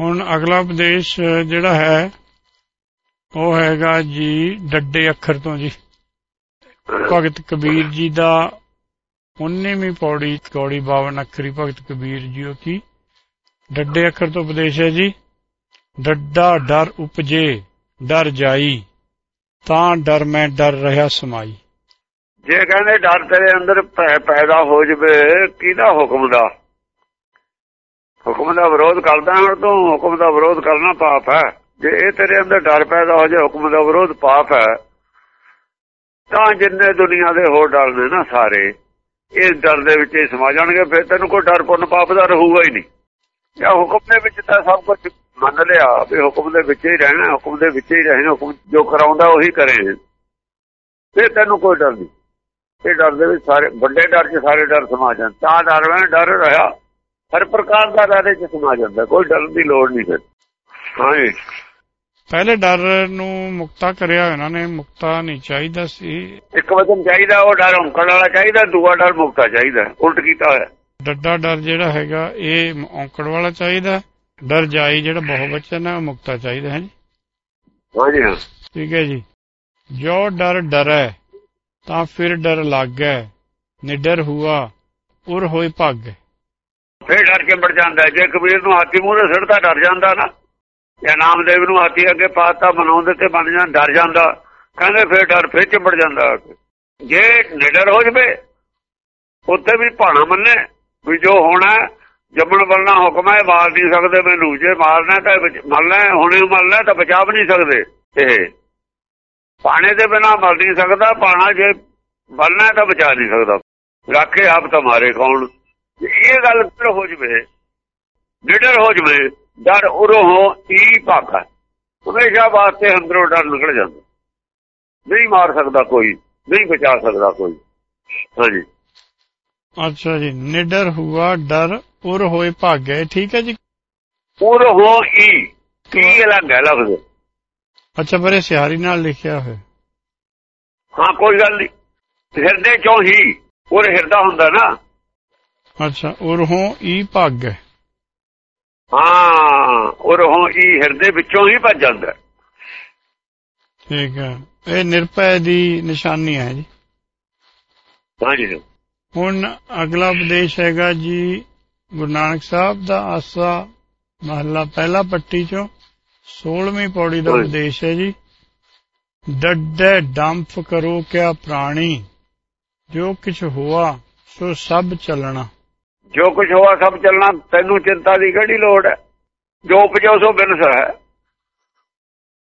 ਹੁਣ ਅਗਲਾ ਉਪਦੇਸ਼ ਜਿਹੜਾ ਹੈ, ਉਹ ਹੈਗਾ ਜੀ, ਡੱਡੇ ਅੱਖਰ ਤੋਂ ਜੀ। ਭਗਤ ਕਬੀਰ ਜੀ ਦਾ 19ਵੀਂ ਪੌੜੀ ਕੌੜੀ 52 ਅੱਖਰੀ ਭਗਤ ਕਬੀਰ ਜੀ ਉਹ ਕੀ? ਡੱਡੇ ਅੱਖਰ ਤੋਂ ਉਪਦੇਸ਼ ਹੈ ਜੀ, ਡੱਡਾ ਡਰ ਉਪਜੇ, ਡਰ ਜਾਈ, ਤਾਂ ਡਰ ਮੈਂ ਡਰ ਰਿਹਾ ਸਮਾਈ। ਜੇ ਕਹਿੰਦੇ ਡਰ ਤੇਰੇ ਅੰਦਰ ਪੈਦਾ ਹੋ ਜਵੇ, ਕਿਹਦਾ ਹੁਕਮ ਦਾ? ਹੁਕਮ ਦਾ ਵਿਰੋਧ ਕਰਦਾ ਹੁਣ ਤੂੰ ਹੁਕਮ ਦਾ ਵਿਰੋਧ ਕਰਨਾ ਪਾਪ ਹੈ। ਜੇ ਇਹ ਤੇਰੇ ਅੰਦਰ ਡਰ ਪੈਦਾ ਹੋ ਜਾਏ, ਹੁਕਮ ਦਾ ਵਿਰੋਧ ਪਾਪ ਹੈ। ਤਾਂ ਜਿੰਨੇ ਦੁਨੀਆ ਦੇ ਹੋਰ ਡਰ ਨੇ ਨਾ ਸਾਰੇ ਇਸ ਡਰ ਦੇ ਵਿੱਚ ਹੀ ਸਮਾ ਜਾਣਗੇ, ਫਿਰ ਤੈਨੂੰ ਕੋਈ ਡਰ ਪੁੰਨ ਪਾਪ ਦਾ ਰਹੂਗਾ ਹੀ ਨਹੀਂ। ਜਾਂ ਹੁਕਮ ਦੇ ਵਿੱਚ ਤਾਂ ਸਭ ਕੁਝ ਮੰਨ ਲਿਆ ਵੀ ਹੁਕਮ ਦੇ ਵਿੱਚ ਹੀ ਰਹਿਣਾ, ਹੁਕਮ ਦੇ ਵਿੱਚ ਹੀ ਰਹਿਣਾ, ਹੁਕਮ ਜੋ ਕਰਾਉਂਦਾ ਉਹੀ ਕਰੇ। ਫਿਰ ਤੈਨੂੰ ਕੋਈ ਡਰ ਨਹੀਂ। ਇਹ ਡਰ ਦੇ ਵਿੱਚ ਸਾਰੇ, ਵੱਡੇ ਡਰ 'ਚ ਸਾਰੇ ਡਰ ਸਮਾ ਜਾਣ। ਤਾਂ ਡਰ ਮੈਂ ਡਰ ਰਿਹਾ। ਹਰ ਪ੍ਰਕਾਰ ਦਾ ਡਰ ਇਹ ਸਮਾ ਜਾਂਦਾ ਕੋਈ ਡਰ ਦੀ ਲੋੜ ਨਹੀਂ ਫਿਰ। ਹਾਂਜੀ। ਪਹਿਲੇ ਡਰ ਨੂੰ ਮੁਕਤਾ ਕਰਿਆ ਇਹਨਾਂ ਨੇ ਮੁਕਤਾ ਨਹੀਂ ਚਾਹੀਦਾ ਸੀ। ਇੱਕ ਵਚਨ ਚਾਹੀਦਾ ਉਹ ਡਰ ਔਂਕੜ ਵਾਲਾ ਚਾਹੀਦਾ ਦੂਆ ਡਰ ਮੁਕਤਾ ਚਾਹੀਦਾ ਉਲਟ ਕੀਤਾ ਹੋਇਆ। ਡੱਡਾ ਡਰ ਜਿਹੜਾ ਹੈਗਾ ਇਹ ਔਂਕੜ ਵਾਲਾ ਚਾਹੀਦਾ ਡਰ ਜਾਈ ਜਿਹੜਾ ਬਹੁਵਚਨ ਹੈ ਮੁਕਤਾ ਚਾਹੀਦਾ ਹੈ ਜੀ। ਹਾਂਜੀ ਹਾਂ। ਠੀਕ ਹੈ ਜੀ। ਜੋ ਡਰ ਡਰੈ ਤਾਂ ਫਿਰ ਡਰ ਲੱਗੈ ਨਿਡਰ ਹੁਆ ਉਰ ਹੋਏ ਭੱਗ। ਫੇਰ ਡਰ ਚੰਬੜ ਜਾਂਦਾ ਜੇ ਕਬੀਰ ਨੂੰ ਹਾਥੀ ਮੂੰਹ ਮੂਹਰੇ ਸਿਰਦਾ ਡਰ ਜਾਂਦਾ ਨਾ, ਜਾਂ ਨਾਮਦੇਵ ਨੂੰ ਹਾਥੀ ਅੱਗੇ ਪਾਤਾ ਬਣਾਉਂਦੇ ਤੇ ਬਣ ਜਾਂ ਡਰ ਜਾਂਦਾ, ਕਹਿੰਦੇ ਫੇਰ ਡਰ ਫੇਰ ਚਿੰਬੜ ਜਾਂਦਾ। ਜੇ ਨਿਡਰ ਹੋ ਜਵੇ ਉੱਤੇ ਵੀ ਭਾਣਾ ਮੰਨੇ ਵੀ ਜੋ ਹੋਣਾ ਜੰਮਣ ਵੱਲਣਾ ਹੁਕਮ ਹੈ, ਮਾਰ ਨਹੀਂ ਸਕਦੇ ਮੈਨੂੰ। ਜੇ ਮਾਰਨਾ ਤਾਂ ਮਰਨਾ ਹੁਣੇ ਮਰਨਾ ਤਾਂ ਬਚਾ ਵੀ ਨਹੀਂ ਸਕਦੇ ਇਹ। ਪਾਣੇ ਦੇ ਬਿਨਾ ਮਰ ਨਹੀਂ ਸਕਦਾ ਪਾਣਾ ਜੇ ਮਰਨਾ ਤਾਂ ਬਚਾ ਨਹੀਂ ਸਕਦਾ। ਰੱਖੇ ਆਪ ਤਾਂ ਮਾਰੇ ਕੌਣ? ਇਹ ਗੱਲ ਫਿਰ ਹੋ ਜਵੇ ਨਿਡਰ ਹੋ ਜਵੇ ਡਰ ਉਰੋਂ ਹੀ ਭਾਗਾ ਹਮੇਸ਼ਾ ਵਾਸਤੇ ਅੰਦਰੋਂ ਡਰ ਨਿਕਲ ਜਾਂਦਾ। ਨਹੀਂ ਮਾਰ ਸਕਦਾ ਕੋਈ ਨਹੀਂ ਬਚਾ ਸਕਦਾ ਕੋਈ। ਹਾਂਜੀ। ਅੱਛਾ ਜੀ ਨਿਡਰ ਹੁਆ ਡਰ ਉਰ ਹੋਏ ਭਾਗੇ ਠੀਕ ਹੈ ਜੀ? ਉਰੋਂ ਹੀ ਕੀ ਅਲੱਗ ਹੈ ਲਫ਼ਜ਼ ਅੱਛਾ ਬਰੇ ਸਿਹਾਰੀ ਨਾਲ ਲਿਖਿਆ ਹੋਇਆ। ਹਾਂ ਕੋਈ ਗੱਲ ਨਹੀਂ। ਹਿਰਦੇ ਚੋਂ ਹੀ ਉਹ ਹਿਰਦਾ ਹੁੰਦਾ ਨਾ। ਅੱਛਾ ਉਰਹੋਂ ਈ ਭੱਗ ਹਾਂ। ਉਰੋਂ ਹੀ ਹਿਰਦੇ ਵਿੱਚੋਂ ਹੀ ਭੱਜ ਜਾਂਦਾ ਠੀਕ ਹੈ। ਇਹ ਨਿਰਭੈ ਦੀ ਨਿਸ਼ਾਨੀ ਹੈ ਜੀ। ਹਾਂਜੀ ਹੁਣ ਅਗਲਾ ਉਪਦੇਸ਼ ਹੈਗਾ ਜੀ ਗੁਰੂ ਨਾਨਕ ਸਾਹਿਬ ਦਾ ਆਸਾ ਮਹੱਲਾ ਪਹਿਲਾ ਪੱਟੀ ਚੋਂ 16ਵੀਂ ਪੌੜੀ ਦਾ ਉਪਦੇਸ਼ ਹੈ ਜੀ। ਡੱਡੇ ਡੰਫ ਕਰੋ ਕਿਆ ਪ੍ਰਾਣੀ ਜੋ ਕੁਛ ਹੋਆ ਸੋ ਸਭ ਚੱਲਣਾ। ਜੋ ਕੁਝ ਹੋਆ ਸਭ ਚੱਲਣਾ ਤੈਨੂੰ ਚਿੰਤਾ ਦੀ ਕਿਹੜੀ ਲੋੜ ਹੈ? ਜੋ ਉਪਜੋ ਸੋ ਬਿਨਸ ਹੈ।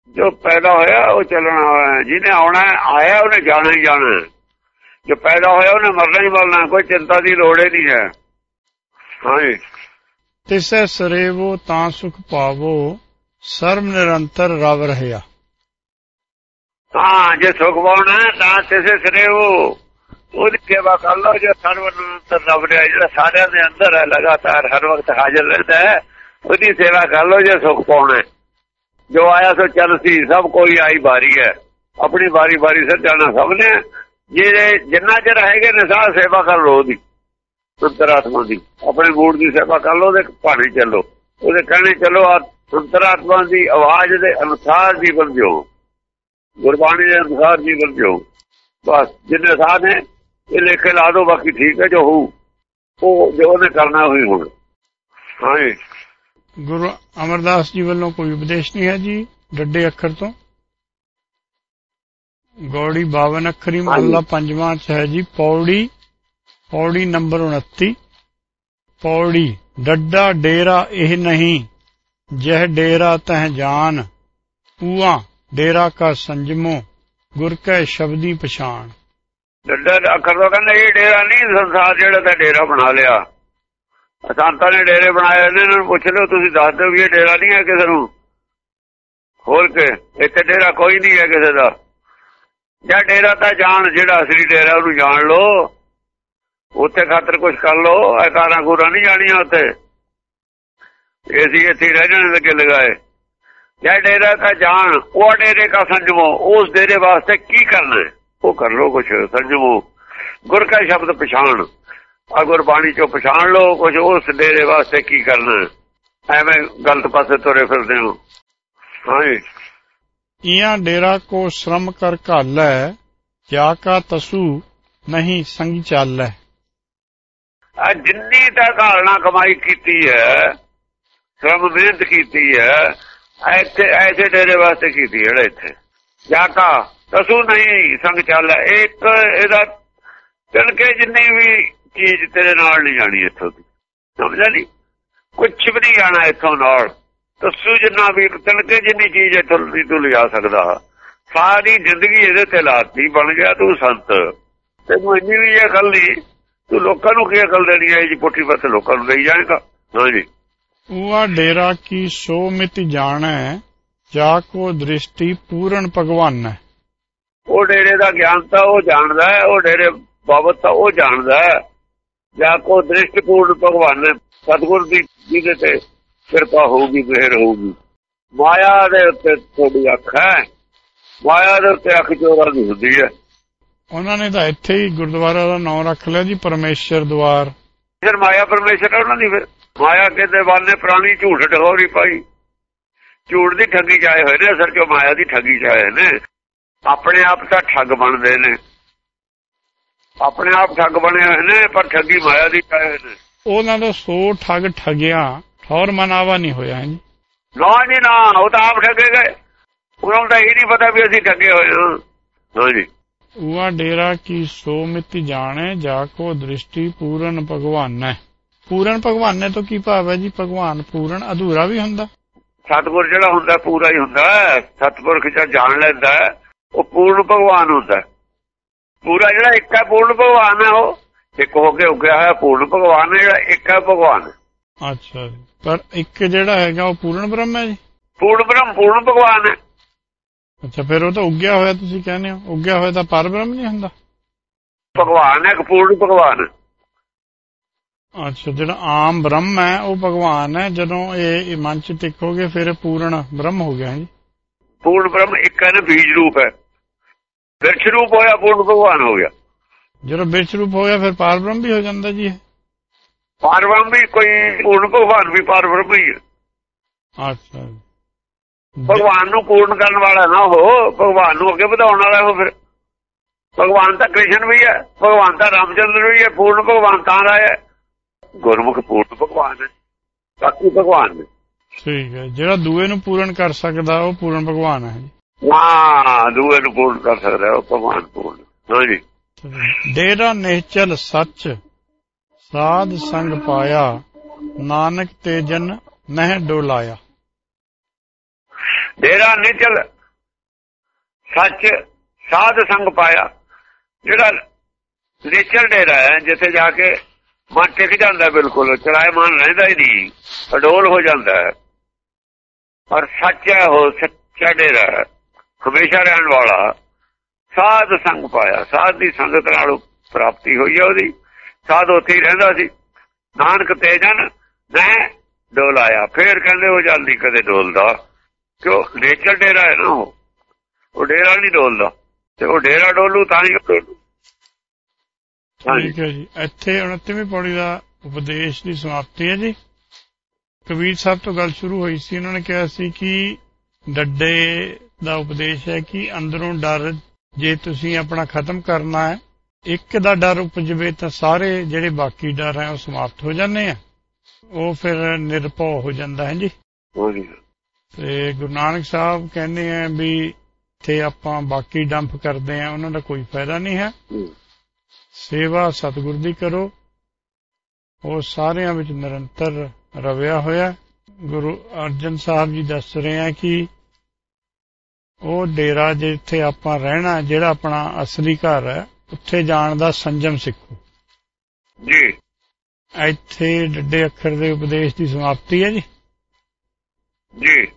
ਜੋ ਪੈਦਾ ਹੋਇਆ ਉਹ ਚੱਲਣਾ ਹੈ। ਜਿਹਨੇ ਆਉਣਾ ਆਇਆ ਉਹਨੇ ਜਾਣਾ ਹੀ ਜਾਣਾ ਜੋ ਪੈਦਾ ਹੋਇਆ ਉਹਨੇ ਮਰਨਾ ਹੀ ਮਰਨਾ ਕੋਈ ਚਿੰਤਾ ਦੀ ਲੋੜ ਹੀ ਨਹੀਂ ਹੈ। ਹਾਂਜੀ। ਤਿਸੈ ਸਰੇਵੋ ਤਾਂ ਸੁਖ ਪਾਵੋ ਸਰਮ ਨਿਰੰਤਰ ਰਵ ਰਹਿਆ। ਹਾਂ ਜੇ ਸੁਖ ਪਾਉਣਾ ਤਾਂ ਤਿਸੇ ਸਰੇਵੋ। ਉਹਦੀ ਸੇਵਾ ਕਰ ਲਓ ਜੋ ਸਰਵ ਨਿਰੰਤਰ ਰਵ ਰਿਹਾ ਜਿਹੜਾ ਸਾਰਿਆਂ ਦੇ ਅੰਦਰ ਹੈ, ਲਗਾਤਾਰ ਹਰ ਵਕਤ ਹਾਜ਼ਰ ਰਹਿੰਦਾ ਹੈ, ਉਹਦੀ ਸੇਵਾ ਕਰ ਲਓ ਜੇ ਸੁਖ ਪਾਉਣਾ। ਜੋ ਆਇਆ ਸੋ ਚੱਲ ਸੀ, ਸਭ ਕੋਈ ਆਈ ਬਾਰੀ ਹੈ। ਆਪਣੀ ਵਾਰੀ ਵਾਰੀ ਸਿਰ ਜਾਣਾ ਸਭ ਨੇ। ਜਿਹੜੇ ਜਿੰਨਾ ਚਿਰ ਹੈਗੇ ਨੇ ਸਾਹ ਸੇਵਾ ਕਰ ਲੋ ਉਹਦੀ ਅੰਤਰਾਤਮਾ ਦੀ। ਆਪਣੇ ਮੂਡ ਦੀ ਸੇਵਾ ਕਰ ਲੋ ਉਹਦੇ ਭਾਣੇ ਚੱਲੋ। ਉਹਦੇ ਕਹਿਣੇ ਚੱਲੋ ਅੰਤਰਾਤਮਾ ਦੀ ਆਵਾਜ਼ ਦੇ ਅਨੁਸਾਰ ਜੀਵਨ ਜਿਓ। ਗੁਰਬਾਣੀ ਦੇ ਅਨੁਸਾਰ ਜੀਵਨ ਜਿਓ। ਬਸ, ਜਿੰਨੇ ਸਾਹ ਨੇ ਇਹ ਲੇਖੇ ਲਾ ਦੋ ਬਾਕੀ ਠੀਕ ਹੈ ਜੋ ਹੋਊ ਉਹ ਜੋ ਉਹਨੇ ਕਰਨਾ ਹੋਈ ਹੁਣ ਹਾਂਜੀ। ਗੁਰੂ ਅਮਰਦਾਸ ਜੀ ਵੱਲੋਂ ਕੋਈ ਉਪਦੇਸ਼ ਨਹੀਂ ਹੈ ਜੀ ਡੱਡੇ ਅੱਖਰ ਤੋਂ? ਗੌੜੀ 52 ਅੱਖਰੀ ਮਹਲਾ ਪੰਜਵਾਂ ਚ ਹੈ ਜੀ ਪੌੜੀ ਪੌੜੀ ਨੰਬਰ 29 ਪੌੜੀ ਡੱਡਾ ਡੇਰਾ ਇਹ ਨਹੀਂ। ਜਹ ਡੇਰਾ ਤਹ ਜਾਨ ਊਆ ਡੇਰਾ ਕਾ ਸੰਜਮੋ ਗੁਰ ਕੈ ਸ਼ਬਦੀ ਪਛਾਣ। ਡੱਡਾ ਅੱਖਰ ਤੋਂ ਕਹਿੰਦੇ ਇਹ ਡੇਰਾ ਨਹੀਂ, ਸੰਸਾਰ ਜਿਹੜਾ ਤਾਂ ਡੇਰਾ ਬਣਾ ਲਿਆ। ਅਸਾਂਤਾਂ ਨੇ ਡੇਰੇ ਬਣਾਏ ਨੇ ਇਹਨਾਂ ਨੂੰ ਪੁੱਛ ਲਿਓ, ਤੁਸੀਂ ਦੱਸ ਦਿਓ ਵੀ ਇਹ ਡੇਰਾ ਨਹੀਂ ਹੈ ਕਿਸੇ ਨੂੰ। ਹੋਰ ਕੇ ਇੱਥੇ ਡੇਰਾ ਕੋਈ ਨਹੀਂ ਹੈ ਕਿਸੇ ਦਾ। ਜਾਂ ਡੇਰਾ ਤਾਂ ਜਾਣ, ਜਿਹੜਾ ਅਸਲੀ ਡੇਰਾ ਉਹਨੂੰ ਜਾਣ ਲਓ। ਉੱਥੇ ਖਾਤਰ ਕੁਝ ਕਰ ਲਓ ਐਕਾਰਾਂ ਗੂਰਾਂ ਨਹੀਂ ਜਾਣੀਆਂ ਉੱਥੇ। ਏਸੀ ਇੱਥੇ ਰਹਿ ਜਾਣੇ ਲੱਗੇ ਲਗਾਏ। ਜਾਂ ਡੇਰਾ ਤਾਂ ਜਾਣ, ਉਹ ਡੇਰੇ ਦਾ ਸੰਜਮੋ, ਉਸ ਡੇਰੇ ਵਾਸਤੇ ਕੀ ਕਰਨਾ ਉਹ ਕਰ ਲਓ ਕੁਝ ਸੰਜਮੋ ਗੁਰ ਕਾ ਸ਼ਬਦ ਪਛਾਣ। ਆ ਗੁਰਬਾਣੀ ਚੋਂ ਪਛਾਣ ਲਓ ਕੁਝ ਉਸ ਡੇਰੇ ਵਾਸਤੇ ਕੀ ਕਰਨਾ ਐਵੇਂ ਗਲਤ ਪਾਸੇ ਤੁਰੇ ਫਿਰਦੇ ਹੋ। ਹਾਂਜੀ। ਇਆਂ ਡੇਰਾ ਕੋ ਸ਼ਰਮ ਕਰ ਘਾਲੈ ਜਾ ਕਾ ਤਸੂ ਨਹੀਂ ਸੰਗ ਚਾਲੈ ਆ ਜਿੰਨੀ ਤਾਂ ਘਾਲਣਾ ਕਮਾਈ ਕੀਤੀ ਹੈ ਸ਼ਰਮ ਮਿਹਨਤ ਕੀਤੀ ਹੈ ਇੱਥੇ ਐਸੇ ਡੇਰੇ ਵਾਸਤੇ ਕੀਤੀ ਹੈ ਇੱਥੇ। ਜਾ ਕਾ ਤਸੂ ਨਹੀਂ, ਸੰਗ ਚੱਲ ਇੱਕ ਇਹਦਾ ਤਿਣਕੇ ਜਿੰਨੀ ਵੀ ਚੀਜ਼ ਤੇਰੇ ਨਾਲ ਨਹੀਂ ਜਾਣੀ ਇੱਥੋਂ ਦੀ। ਸਮਝਿਆ ਨਹੀਂ ਕੁਝ ਵੀ ਨਹੀਂ ਜਾਣਾ ਇੱਥੋਂ ਨਾਲ। ਤਸੂ ਜਿੰਨਾ ਵੀ ਤਿਣਕੇ ਜਿੰਨੀ ਚੀਜ਼ ਇੱਥੋਂ ਦੀ ਤੂੰ ਲਿਆ ਸਕਦਾ ਸਾਰੀ ਜ਼ਿੰਦਗੀ ਇਹਦੇ ਤੇ ਲਾਤੀ, ਬਣ ਗਿਆ ਤੂੰ ਸੰਤ। ਤੈਨੂੰ ਇੰਨੀ ਵੀ ਇਹ ਗੱਲ ਨਹੀਂ, ਤੂੰ ਲੋਕਾਂ ਨੂੰ ਕੀ ਅਕਲ ਦੇਣੀ ਹੈ? ਜੀ ਪੁੱਠੀ ਪਾਸੇ ਲੋਕਾਂ ਨੂੰ ਦੇਈ ਜਾਏਗਾ। ਹਾਂਜੀ ਉਆ ਡੇਰਾ ਕੀ ਸੋ ਮਿਤ ਜਾਣੈ, ਜਾ ਕੋ ਦ੍ਰਿਸ਼ਟੀ ਪੂਰਨ ਭਗਵਾਨੈ ਉਹ ਡੇਰੇ ਦਾ ਗਿਆਨ ਤਾਂ ਉਹ ਜਾਣਦਾ ਹੈ ਉਹ ਡੇਰੇ ਬਾਬਤ ਤਾਂ ਉਹ ਜਾਣਦਾ ਹੈ। ਜਾਂ ਕੋ ਦ੍ਰਿਸ਼ਟਪੂਰਨ ਭਗਵਾਨ ਨੇ ਸਤਗੁਰ ਦੀ ਜਿਹਦੇ ਤੇ ਕਿਰਪਾ ਹੋਊਗੀ ਮਿਹਰ ਹੋਊਗੀ। ਮਾਇਆ ਦੇ ਉੱਤੇ ਥੋੜੀ ਅੱਖ ਹੈ। ਮਾਇਆ ਦੇ ਉੱਤੇ ਅੱਖ ਚੋਰਾਂ ਦੀ ਹੁੰਦੀ ਹੈ। ਉਹਨਾਂ ਨੇ ਤਾਂ ਇੱਥੇ ਹੀ ਗੁਰਦੁਆਰਾ ਦਾ ਨਾਮ ਰੱਖ ਲਿਆ ਜੀ ਪਰਮੇਸ਼ਰ ਦਵਾਰ। ਫਿਰ ਮਾਇਆ ਪਰਮੇਸ਼ਰ ਹੈ ਉਹਨਾਂ ਦੀ ਫਿਰ। ਮਾਇਆ ਕੇ ਦੇਵਾਨੇ ਪ੍ਰਾਣੀ ਝੂਠ ਢਹੋਰੀ ਪਾਈ। ਝੂਠ ਦੀ ਠੱਗੀ ਜਾਏ ਹੋਏ ਨੇ ਅਸਰ ਚੋਂ ਮਾਇਆ ਦੀ ਠੱਗੀ ਜਾਏ ਨੇ? ਆਪਣੇ ਆਪ ਤਾਂ ਠੱਗ ਬਣਦੇ ਨੇ। ਆਪਣੇ ਆਪ ਠੱਗ ਬਣੇ ਹੋਏ ਨੇ ਪਰ ਠੱਗੀ ਮਾਇਆ ਦੀ ਹੋਏ ਨੇ। ਉਹਨਾਂ ਦਾ ਸੋ ਠੱਗ ਠਗਿਆ ਠੌਰ ਮਨਾਵਾ ਨਹੀਂ ਹੋਇਆ ਜੀ। ਨਾ ਜੀ ਨਾ ਉਹ ਤਾਂ ਆਪ ਠੱਗੇ ਗਏ। ਉਹਨਾਂ ਨੂੰ ਤਾਂ ਇਹ ਨਹੀਂ ਪਤਾ ਵੀ ਅਸੀਂ ਠੱਗੇ ਹੋਏ ਹਾਂ। ਹਾਂਜੀ ਉਆ ਡੇਰਾ ਕੀ ਸੋ ਮਿਤ ਜਾਣੈ ਜਾ ਕੋ ਦ੍ਰਿਸ਼ਟੀ ਪੂਰਨ ਭਗਵਾਨੈ। ਪੂਰਨ ਭਗਵਾਨੈ ਤੋਂ ਕੀ ਭਾਵ ਹੈ ਜੀ? ਭਗਵਾਨ ਪੂਰਨ ਅਧੂਰਾ ਵੀ ਹੁੰਦਾ। ਸਤਿਗੁਰ ਜਿਹੜਾ ਹੁੰਦਾ ਪੂਰਾ ਹੀ ਹੁੰਦਾ। ਹੈ। ਸਤਿਪੁਰਖ ਜਿਹੜਾ ਜਾਣ ਲੈਂਦਾ ਹੈ, ਉਹ ਪੂਰਨ ਭਗਵਾਨ ਹੁੰਦਾ। ਪੂਰਾ ਜਿਹੜਾ ਇੱਕ ਹੈ ਪੂਰਨ ਭਗਵਾਨ ਹੈ ਉਹ। ਇੱਕ ਹੋ ਕੇ ਉੱਗਿਆ ਹੋਇਆ ਪੂਰਨ ਭਗਵਾਨ ਹੈ ਜਿਹੜਾ ਇੱਕ ਹੈ ਭਗਵਾਨ ਅੱਛਾ ਪਰ ਇੱਕ ਜਿਹੜਾ ਹੈਗਾ ਉਹ ਪੂਰਨ ਬ੍ਰਹਮ ਹੈ ਜੀ? ਪੂਰਨ ਬ੍ਰਹਮ ਪੂਰਨ ਭਗਵਾਨ ਹੈ। ਅੱਛਾ ਫਿਰ ਉਹ ਤਾਂ ਉੱਗਿਆ ਹੋਇਆ ਤੁਸੀਂ ਕਹਿੰਦੇ ਹੋ। ਉੱਗਿਆ ਹੋਇਆ ਤਾਂ ਪਰ ਬ੍ਰਹਮ ਨਹੀਂ ਹੁੰਦਾ? ਭਗਵਾਨ ਹੈ ਇੱਕ ਪੂਰਨ ਭਗਵਾਨ। ਅੱਛਾ ਜਿਹੜਾ ਆਮ ਬ੍ਰਹਮ ਹੈ ਉਹ ਭਗਵਾਨ ਹੈ। ਜਦੋਂ ਇਹ ਮਨ ਚ ਟਿਕੋਗੇ ਫਿਰ ਪੂਰਨ ਬ੍ਰਹਮ ਹੋ ਗਿਆ ਜੀ। ਪੂਰਨ ਬ੍ਰਹਮ ਇੱਕ ਹੈ ਨਾ ਬੀਜ ਰੂਪ ਹੈ। ਵਿਰਛ ਰੂਪ ਹੋਇਆ ਪੂਰਨ ਭਗਵਾਨ ਹੋ ਗਿਆ। ਜਦੋਂ ਬਿਰਚ ਰੂਪ ਹੋ ਗਿਆ ਫਿਰ ਪਾਰ ਬ੍ਰਹਮ ਵੀ ਹੋ ਜਾਂਦਾ ਜੀ ਪਾਰਬ੍ਰਹਮ ਵੀ ਕੋਈ ਪੂਰਨ ਭਗਵਾਨ ਵੀ ਪਾਰਬ੍ਰਹਮ ਹੀ ਹੈ। ਅੱਛਾ ਭਗਵਾਨ ਨੂੰ ਪੂਰਨ ਕਰਨ ਵਾਲਾ ਨਾ ਹੋ ਭਗਵਾਨ ਨੂੰ ਅੱਗੇ ਵਧਾਉਣ ਵਾਲਾ ਹੋ ਫਿਰ। ਭਗਵਾਨ ਤਾਂ ਕ੍ਰਿਸ਼ਨ ਵੀ ਹੈ ਭਗਵਾਨ ਤਾਂ ਰਾਮਚੰਦਰ ਵੀ ਹੈ ਪੂਰਨ ਭਗਵਾਨ ਤਾਂ ਹੈ। ਗੁਰਮੁਖ ਪੂਰਨ ਭਗਵਾਨ ਹੈ ਬਾਕੀ ਭਗਵਾਨ ਨੇ। ਠੀਕ ਹੈ ਜਿਹੜਾ ਦੂਏ ਨੂੰ ਪੂਰਨ ਕਰ ਸਕਦਾ ਉਹ ਪੂਰਨ ਭਗਵਾਨ ਹੈ ਜੀ। ਹਾਂ ਦੂਏ ਨੂੰ ਪੂਰਨ ਕਰ ਸਕਦਾ ਉਹ ਭਗਵਾਨ ਪੂਰਨ ਹਾਂਜੀ ਡੇਰਾ ਨਿਹਚਲ ਸੱਚ ਸਾਧ ਸੰਗ ਪਾਇਆ ਨਾਨਕ ਤੇ ਜਨ ਨਹਿ ਡੋਲਾਇਆ। ਡੇਰਾ ਨਿਚਲ ਸੱਚ ਸਾਧ ਸੰਗ ਪਾਇਆ। ਜਿਹੜਾ ਨਿਚਲ ਡੇਰਾ ਹੈ ਜਿੱਥੇ ਜਾ ਕੇ ਮਨ ਟਿਕ ਜਾਂਦਾ ਬਿਲਕੁਲ ਚੜਾਏ ਮਨ ਰਹਿੰਦਾ ਹੀ ਨਹੀਂ ਅਡੋਲ ਹੋ ਜਾਂਦਾ ਹੈ। ਔਰ ਸੱਚ ਹੈ ਉਹ ਸੱਚਾ ਡੇਰਾ ਹੈ। ਹਮੇਸ਼ਾ ਰਹਿਣ ਵਾਲਾ ਸਾਧ ਸੰਗ ਪਾਇਆ, ਸਾਧ ਦੀ ਸੰਗਤ ਨਾਲ ਪ੍ਰਾਪਤੀ ਹੋਈ ਹੈ ਉਹਦੀ, ਸਾਧ ਉੱਥੇ ਹੀ ਰਹਿੰਦਾ ਸੀ। ਨਾਨਕ ਤੇਜਨ, ਮੈਂ ਡੋਲਾਇਆ ਫੇਰ ਕਹਿੰਦੇ ਉਹ ਜਲਦੀ ਕਦੇ ਡੋਲਦਾ। ਕਿਉਂ? ਨੇਚਰ ਡੇਰਾ ਹੈ ਨਾ ਉਹ। ਡੇਰਾ ਨਹੀਂ ਡੋਲਦਾ। ਤੇ ਉਹ ਡੇਰਾ ਡੋਲੂ ਤਾਂ ਹੀ ਡੋਲੂ। ਠੀਕ ਹੈ ਜੀ। ਇੱਥੇ 29ਵੀਂ ਪੌੜੀ ਦਾ ਉਪਦੇਸ਼ ਦੀ ਸਮਾਪਤੀ ਹੈ ਜੀ। ਕਬੀਰ ਸਾਹਿਬ ਤੋਂ ਗੱਲ ਸ਼ੁਰੂ ਹੋਈ ਸੀ। ਉਹਨਾਂ ਨੇ ਕਿਹਾ ਸੀ ਕਿ ਡੱਡੇ ਦਾ ਉਪਦੇਸ਼ ਹੈ ਕਿ ਅੰਦਰੋਂ ਡਰ ਜੇ ਤੁਸੀਂ ਆਪਣਾ ਖਤਮ ਕਰਨਾ ਹੈ ਇੱਕ ਦਾ ਡਰ ਉਪਜਵੇ ਤਾਂ ਸਾਰੇ ਜਿਹੜੇ ਬਾਕੀ ਡਰ ਹੈ ਉਹ ਸਮਾਪਤ ਹੋ ਜਾਂਦੇ ਆ। ਉਹ ਫਿਰ ਨਿਰਭਉ ਹੋ ਜਾਂਦਾ ਹੈ ਜੀ। ਤੇ ਗੁਰੂ ਨਾਨਕ ਸਾਹਿਬ ਕਹਿੰਦੇ ਆ ਵੀ ਇੱਥੇ ਆਪਾਂ ਬਾਕੀ ਡੰਪ ਕਰਦੇ ਆ ਉਹਨਾਂ ਦਾ ਕੋਈ ਫਾਇਦਾ ਨਹੀਂ ਹੈ। ਹੂੰ। ਸੇਵਾ ਸਤਿਗੁਰ ਦੀ ਕਰੋ। ਉਹ ਸਾਰਿਆਂ ਵਿੱਚ ਨਿਰੰਤਰ ਰਵਿਆ ਹੋਇਆ। ਗੁਰੂ ਅਰਜਨ ਸਾਹਿਬ ਜੀ ਦੱਸ ਰਹੇ ਆ ਕਿ ਉਹ ਡੇਰਾ ਜਿੱਥੇ ਆਪਾਂ ਰਹਿਣਾ ਜਿਹੜਾ ਆਪਣਾ ਅਸਲੀ ਘਰ ਹੈ ਉੱਥੇ ਜਾਣ ਦਾ ਸੰਜਮ ਸਿੱਖੋ। ਜੀ। ਇੱਥੇ ਡੱਡੇ ਅੱਖਰ ਦੇ ਉਪਦੇਸ਼ ਦੀ ਸਮਾਪਤੀ ਹੈ ਜੀ। ਜੀ।